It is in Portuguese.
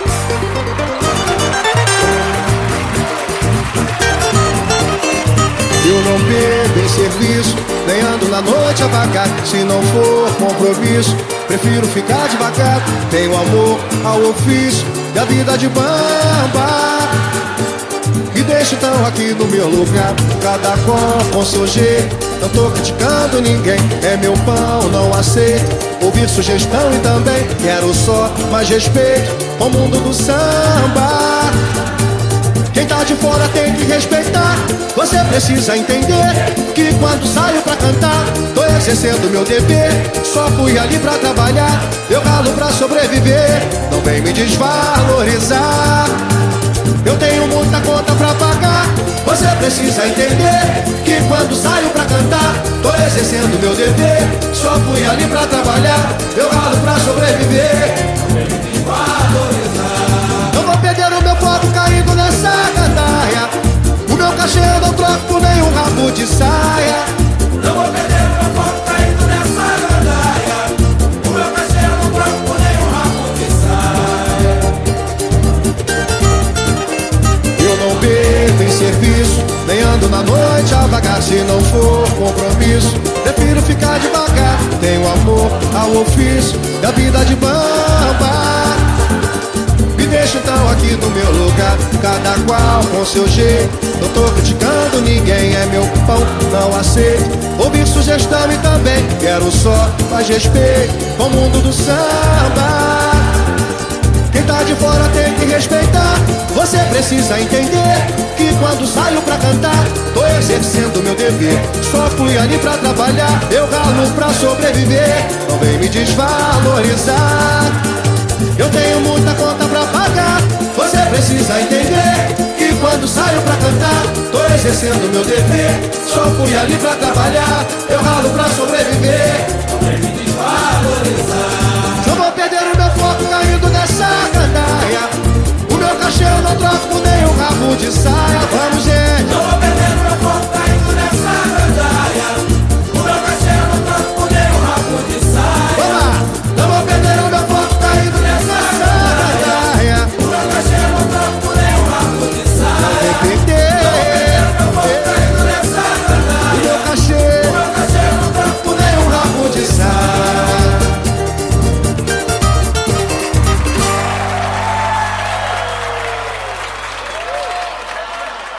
Eu não bebo em serviço, nem ando na noite a vagar. Se não for compromisso, prefiro ficar devagar. Tenho amor ao ofício e a vida de bamba. Me deixo tão aqui no meu lugar, cada qual com seu jeito. Não tô criticando ninguém, é meu pão, não aceito. Ouvir sugestão e também quero só mais respeito ao mundo do samba. Quem tá de fora tem que respeitar. Você precisa entender que quando saio pra cantar, tô exercendo meu dever. Só fui ali pra trabalhar, eu ralo pra sobreviver. Não vem me desvalorizar. Eu tenho precisa entender que quando saio pra cantar, tô exercendo meu dever. Só fui ali pra trabalhar, eu ralo pra sobreviver. Nem ando na noite a vagar. Se não for compromisso, prefiro ficar devagar. Tenho amor ao ofício da vida de bamba. Me deixo então aqui no meu lugar, cada qual com seu jeito. Não tô criticando ninguém, é meu pão, não aceito. Ouvir sugestão e também quero só mais respeito ao mundo do samba. Quem tá de fora tem que respeitar. Você precisa entender que quando saio pra cantar, tô exercendo meu dever. Só fui ali pra trabalhar, eu ralo pra sobreviver. Não vem me desvalorizar. Eu tenho muita conta pra pagar. Você precisa entender que quando saio pra cantar, tô exercendo meu dever. Só fui ali pra trabalhar, mesmo de saia, vamos gente. Tô perdendo meu corpo, caindo nessa gandaia. O meu cachelo tá fudendo o rabo de saia. Vamos lá. Tamo perdendo meu corpo, caindo nessa gandaia. O meu cachelo tá fudendo o rabo de saia.